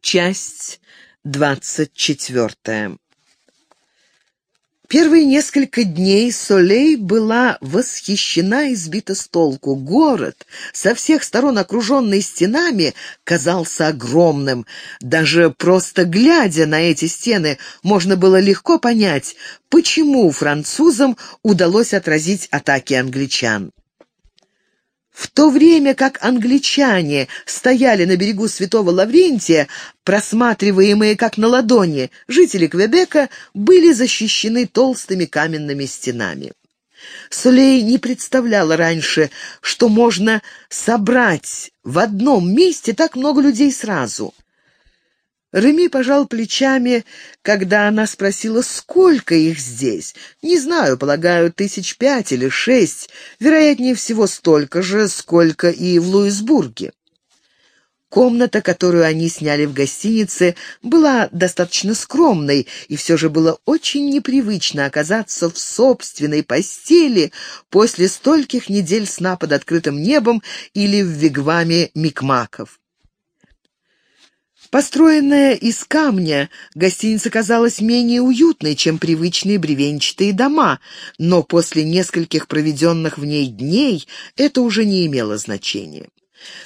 Часть двадцать четвертая. Первые несколько дней Солей была восхищена и сбита с толку. Город, со всех сторон окруженный стенами, казался огромным. Даже просто глядя на эти стены, можно было легко понять, почему французам удалось отразить атаки англичан. В то время как англичане стояли на берегу Святого Лаврентия, просматриваемые как на ладони, жители Квебека были защищены толстыми каменными стенами. Сулей не представляла раньше, что можно собрать в одном месте так много людей сразу — Реми пожал плечами, когда она спросила, сколько их здесь. «Не знаю, полагаю, тысяч пять или шесть, вероятнее всего столько же, сколько и в Луисбурге». Комната, которую они сняли в гостинице, была достаточно скромной, и все же было очень непривычно оказаться в собственной постели после стольких недель сна под открытым небом или в вигваме микмаков. Построенная из камня, гостиница казалась менее уютной, чем привычные бревенчатые дома, но после нескольких проведенных в ней дней это уже не имело значения.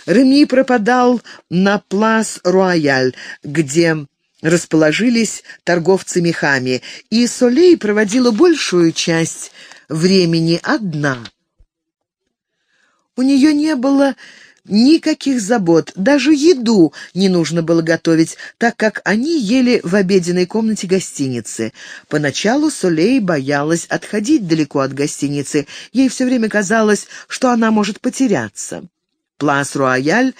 Реми пропадал на Плас-Руаяль, где расположились торговцы мехами, и Солей проводила большую часть времени одна. У нее не было Никаких забот, даже еду не нужно было готовить, так как они ели в обеденной комнате гостиницы. Поначалу Солей боялась отходить далеко от гостиницы, ей все время казалось, что она может потеряться. Плас-Руаяль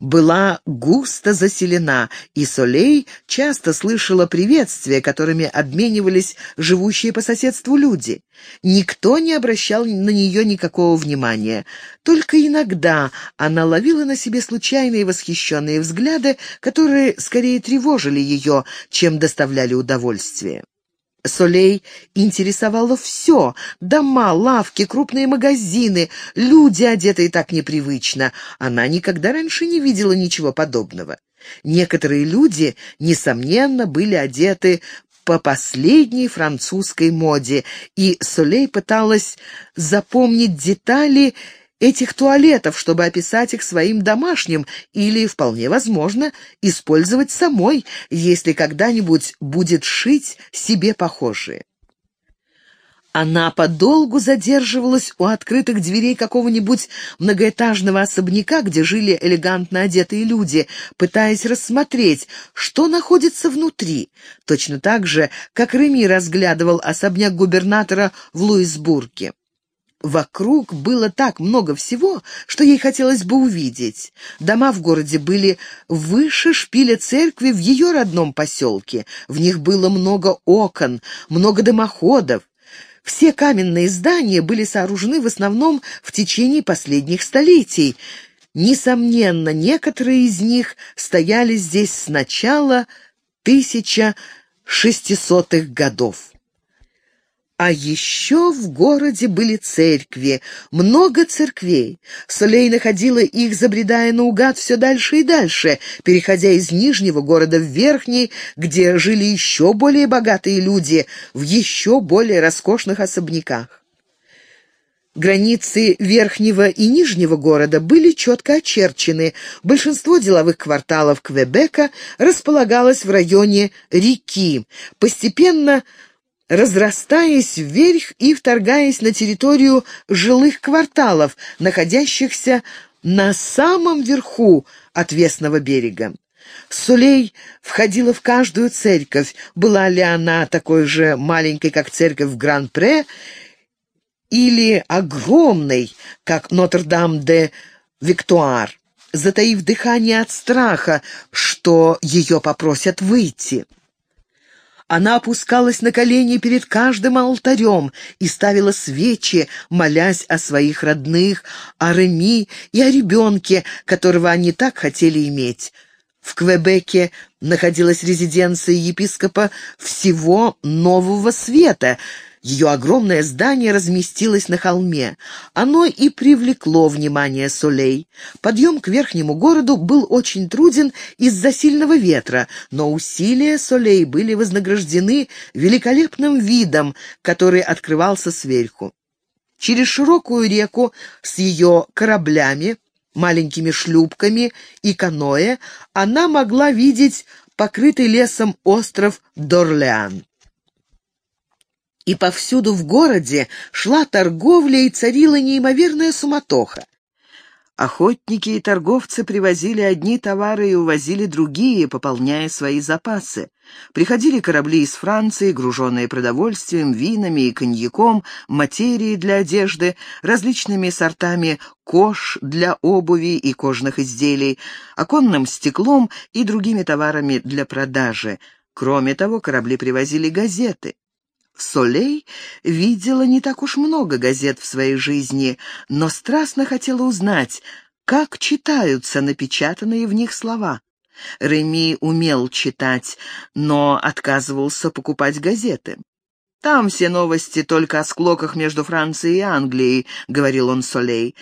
была густо заселена, и Солей часто слышала приветствия, которыми обменивались живущие по соседству люди. Никто не обращал на нее никакого внимания. Только иногда она ловила на себе случайные восхищенные взгляды, которые скорее тревожили ее, чем доставляли удовольствие. Солей интересовало все — дома, лавки, крупные магазины, люди, одетые так непривычно. Она никогда раньше не видела ничего подобного. Некоторые люди, несомненно, были одеты по последней французской моде, и Солей пыталась запомнить детали этих туалетов, чтобы описать их своим домашним или, вполне возможно, использовать самой, если когда-нибудь будет шить себе похожие. Она подолгу задерживалась у открытых дверей какого-нибудь многоэтажного особняка, где жили элегантно одетые люди, пытаясь рассмотреть, что находится внутри, точно так же, как Реми разглядывал особняк губернатора в Луисбурге. Вокруг было так много всего, что ей хотелось бы увидеть. Дома в городе были выше шпиля церкви в ее родном поселке. В них было много окон, много дымоходов. Все каменные здания были сооружены в основном в течение последних столетий. Несомненно, некоторые из них стояли здесь с начала 1600-х годов. А еще в городе были церкви, много церквей. Солей находила их, забредая наугад все дальше и дальше, переходя из Нижнего города в Верхний, где жили еще более богатые люди, в еще более роскошных особняках. Границы Верхнего и Нижнего города были четко очерчены. Большинство деловых кварталов Квебека располагалось в районе реки. Постепенно разрастаясь вверх и вторгаясь на территорию жилых кварталов, находящихся на самом верху отвесного берега. Сулей входила в каждую церковь, была ли она такой же маленькой, как церковь в Гран-Пре, или огромной, как Нотр-Дам-де-Виктуар, затаив дыхание от страха, что ее попросят выйти. Она опускалась на колени перед каждым алтарем и ставила свечи, молясь о своих родных, о Реми и о ребенке, которого они так хотели иметь. В Квебеке находилась резиденция епископа всего Нового Света, Ее огромное здание разместилось на холме. Оно и привлекло внимание Солей. Подъем к верхнему городу был очень труден из-за сильного ветра, но усилия Солей были вознаграждены великолепным видом, который открывался сверху. Через широкую реку с ее кораблями, маленькими шлюпками и каноэ она могла видеть покрытый лесом остров Дорлеан и повсюду в городе шла торговля и царила неимоверная суматоха. Охотники и торговцы привозили одни товары и увозили другие, пополняя свои запасы. Приходили корабли из Франции, груженные продовольствием, винами и коньяком, материей для одежды, различными сортами кож для обуви и кожных изделий, оконным стеклом и другими товарами для продажи. Кроме того, корабли привозили газеты. Солей видела не так уж много газет в своей жизни, но страстно хотела узнать, как читаются напечатанные в них слова. Реми умел читать, но отказывался покупать газеты. «Там все новости только о склоках между Францией и Англией», — говорил он Солей.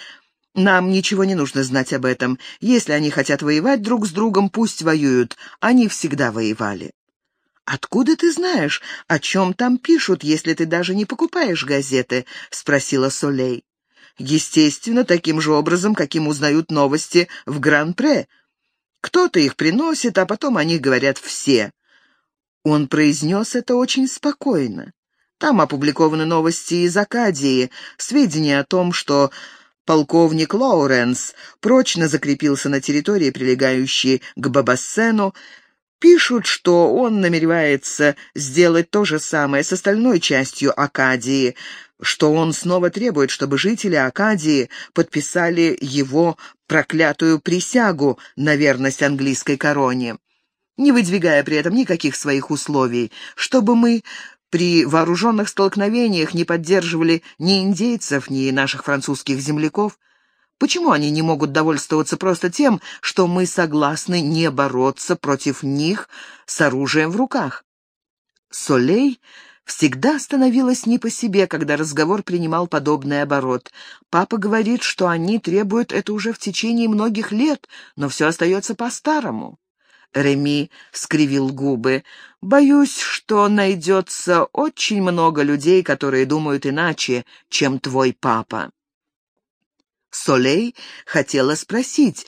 «Нам ничего не нужно знать об этом. Если они хотят воевать друг с другом, пусть воюют. Они всегда воевали». «Откуда ты знаешь, о чем там пишут, если ты даже не покупаешь газеты?» — спросила Солей. «Естественно, таким же образом, каким узнают новости в Гран-Пре. Кто-то их приносит, а потом о них говорят все». Он произнес это очень спокойно. Там опубликованы новости из Акадии, сведения о том, что полковник Лоуренс прочно закрепился на территории, прилегающей к Бабассену, Пишут, что он намеревается сделать то же самое с остальной частью Акадии, что он снова требует, чтобы жители Акадии подписали его проклятую присягу на верность английской короне, не выдвигая при этом никаких своих условий, чтобы мы при вооруженных столкновениях не поддерживали ни индейцев, ни наших французских земляков, Почему они не могут довольствоваться просто тем, что мы согласны не бороться против них с оружием в руках? Солей всегда становилась не по себе, когда разговор принимал подобный оборот. Папа говорит, что они требуют это уже в течение многих лет, но все остается по-старому. Реми скривил губы. «Боюсь, что найдется очень много людей, которые думают иначе, чем твой папа». Солей хотела спросить,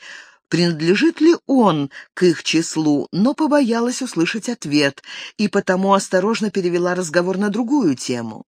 принадлежит ли он к их числу, но побоялась услышать ответ и потому осторожно перевела разговор на другую тему.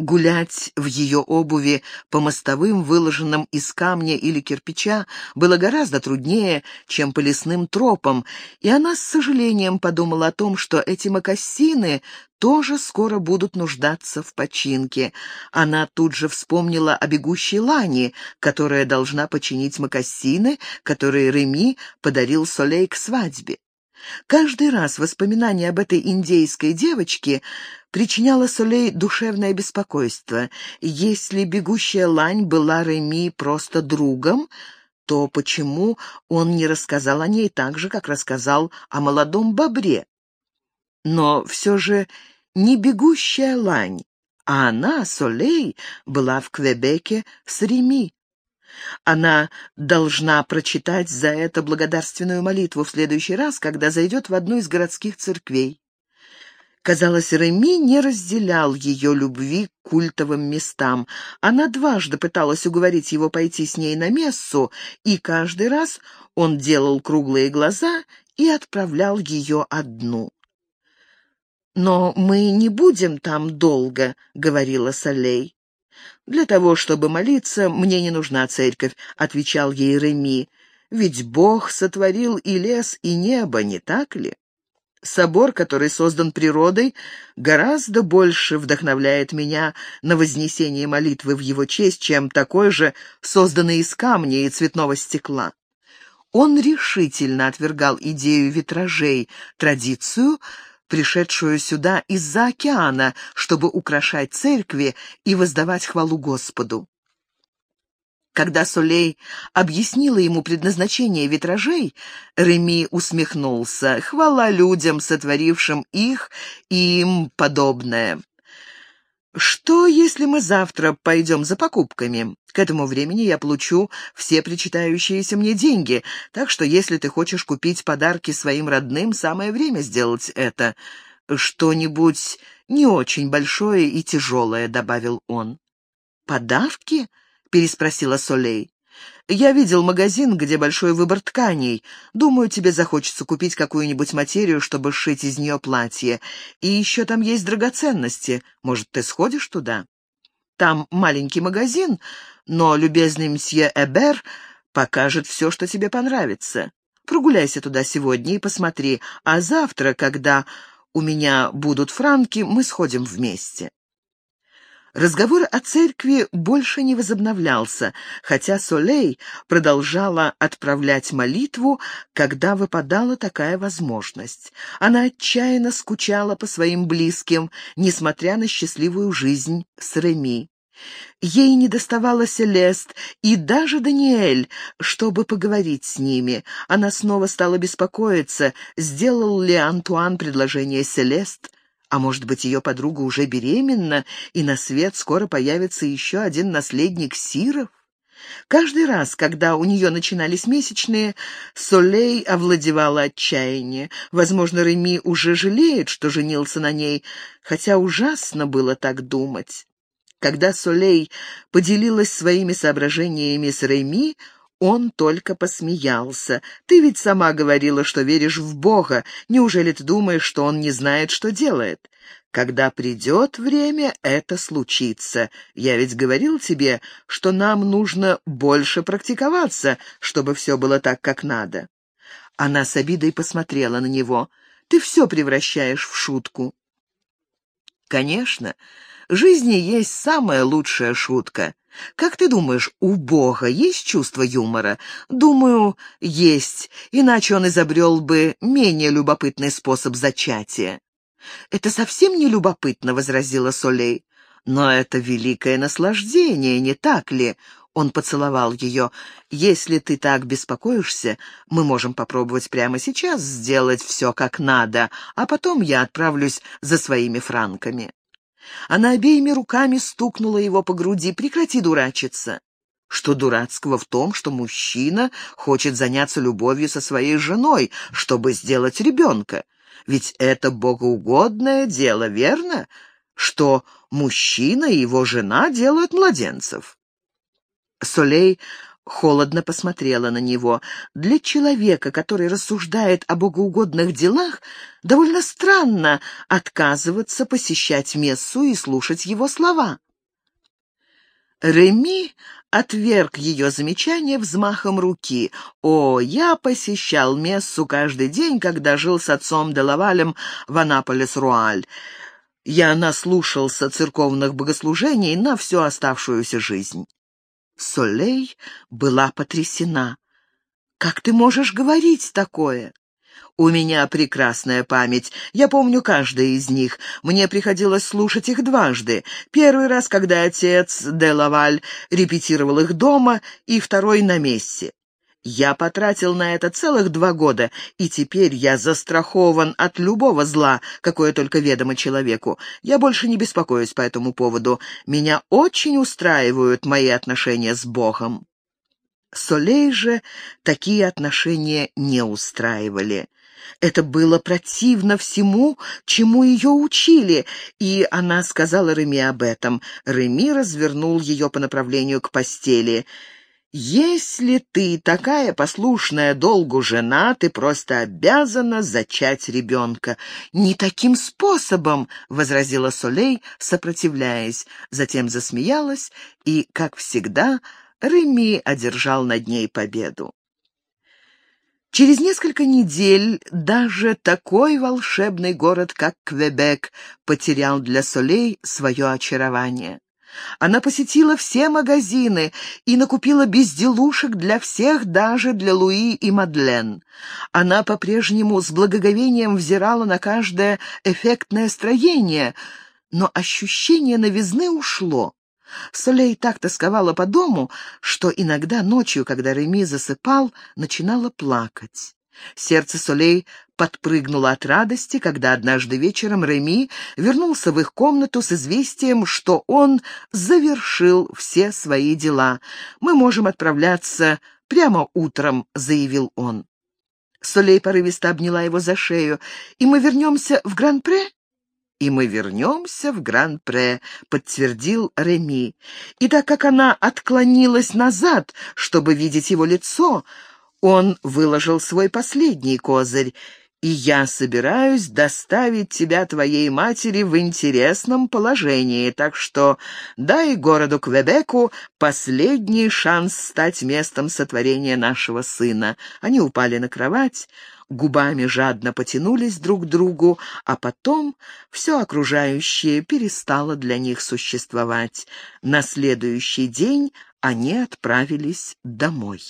Гулять в ее обуви по мостовым, выложенным из камня или кирпича, было гораздо труднее, чем по лесным тропам, и она с сожалением подумала о том, что эти мокасины тоже скоро будут нуждаться в починке. Она тут же вспомнила о бегущей Лане, которая должна починить мокасины, которые Реми подарил Солей к свадьбе. Каждый раз воспоминание об этой индейской девочке причиняло Солей душевное беспокойство. Если бегущая лань была Реми просто другом, то почему он не рассказал о ней так же, как рассказал о молодом бобре? Но все же не бегущая лань, а она, Солей, была в Квебеке с Реми. Она должна прочитать за это благодарственную молитву в следующий раз, когда зайдет в одну из городских церквей. Казалось, Реми не разделял ее любви к культовым местам. Она дважды пыталась уговорить его пойти с ней на мессу, и каждый раз он делал круглые глаза и отправлял ее одну. «Но мы не будем там долго», — говорила Солей. «Для того, чтобы молиться, мне не нужна церковь», — отвечал ей Реми. «Ведь Бог сотворил и лес, и небо, не так ли?» Собор, который создан природой, гораздо больше вдохновляет меня на вознесение молитвы в его честь, чем такой же, созданный из камня и цветного стекла. Он решительно отвергал идею витражей, традицию, пришедшую сюда из-за океана, чтобы украшать церкви и воздавать хвалу Господу. Когда Солей объяснила ему предназначение витражей, Реми усмехнулся. Хвала людям, сотворившим их и им подобное. «Что, если мы завтра пойдем за покупками? К этому времени я получу все причитающиеся мне деньги, так что если ты хочешь купить подарки своим родным, самое время сделать это. Что-нибудь не очень большое и тяжелое», — добавил он. «Подарки?» — переспросила Солей. «Я видел магазин, где большой выбор тканей. Думаю, тебе захочется купить какую-нибудь материю, чтобы сшить из нее платье. И еще там есть драгоценности. Может, ты сходишь туда? Там маленький магазин, но любезный мсье Эбер покажет все, что тебе понравится. Прогуляйся туда сегодня и посмотри, а завтра, когда у меня будут франки, мы сходим вместе». Разговор о церкви больше не возобновлялся, хотя Солей продолжала отправлять молитву, когда выпадала такая возможность. Она отчаянно скучала по своим близким, несмотря на счастливую жизнь с Реми. Ей не доставало Селест и даже Даниэль, чтобы поговорить с ними. Она снова стала беспокоиться, сделал ли Антуан предложение Селест, а может быть, ее подруга уже беременна, и на свет скоро появится еще один наследник Сиров? Каждый раз, когда у нее начинались месячные, Солей овладевала отчаяние. Возможно, Реми уже жалеет, что женился на ней, хотя ужасно было так думать. Когда Солей поделилась своими соображениями с Реми, он только посмеялся. «Ты ведь сама говорила, что веришь в Бога. Неужели ты думаешь, что он не знает, что делает? Когда придет время, это случится. Я ведь говорил тебе, что нам нужно больше практиковаться, чтобы все было так, как надо». Она с обидой посмотрела на него. «Ты все превращаешь в шутку». «Конечно, жизни есть самая лучшая шутка. Как ты думаешь, у Бога есть чувство юмора? Думаю, есть, иначе он изобрел бы менее любопытный способ зачатия. «Это совсем не любопытно», — возразила Солей. «Но это великое наслаждение, не так ли?» Он поцеловал ее. «Если ты так беспокоишься, мы можем попробовать прямо сейчас сделать все как надо, а потом я отправлюсь за своими франками». Она обеими руками стукнула его по груди. «Прекрати дурачиться!» Что дурацкого в том, что мужчина хочет заняться любовью со своей женой, чтобы сделать ребенка? Ведь это богоугодное дело, верно? Что мужчина и его жена делают младенцев. Солей холодно посмотрела на него. Для человека, который рассуждает о богоугодных делах, довольно странно отказываться посещать мессу и слушать его слова. Реми отверг ее замечание взмахом руки. «О, я посещал мессу каждый день, когда жил с отцом Делавалем в Анаполис-Руаль. Я наслушался церковных богослужений на всю оставшуюся жизнь». Солей была потрясена. «Как ты можешь говорить такое?» «У меня прекрасная память. Я помню каждый из них. Мне приходилось слушать их дважды. Первый раз, когда отец де Лаваль репетировал их дома, и второй на мессе. Я потратил на это целых два года, и теперь я застрахован от любого зла, какое только ведомо человеку. Я больше не беспокоюсь по этому поводу. Меня очень устраивают мои отношения с Богом». Солей же такие отношения не устраивали. Это было противно всему, чему ее учили, и она сказала Реми об этом. Реми развернул ее по направлению к постели — «Если ты такая послушная долгу жена, ты просто обязана зачать ребенка». «Не таким способом», — возразила Солей, сопротивляясь, затем засмеялась, и, как всегда, Реми одержал над ней победу. Через несколько недель даже такой волшебный город, как Квебек, потерял для Солей свое очарование. Она посетила все магазины и накупила безделушек для всех, даже для Луи и Мадлен. Она по-прежнему с благоговением взирала на каждое эффектное строение, но ощущение новизны ушло. Солей так тосковала по дому, что иногда ночью, когда Реми засыпал, начинала плакать. Сердце Солей подпрыгнуло от радости, когда однажды вечером Реми вернулся в их комнату с известием, что он завершил все свои дела. «Мы можем отправляться прямо утром», — заявил он. Солей порывисто обняла его за шею. «И мы вернемся в Гран-Пре?» «И мы вернемся в Гран-Пре», — подтвердил Реми. И так как она отклонилась назад, чтобы видеть его лицо, он выложил свой последний козырь. «И я собираюсь доставить тебя твоей матери в интересном положении, так что дай городу Квебеку последний шанс стать местом сотворения нашего сына». Они упали на кровать, губами жадно потянулись друг к другу, а потом все окружающее перестало для них существовать. На следующий день они отправились домой.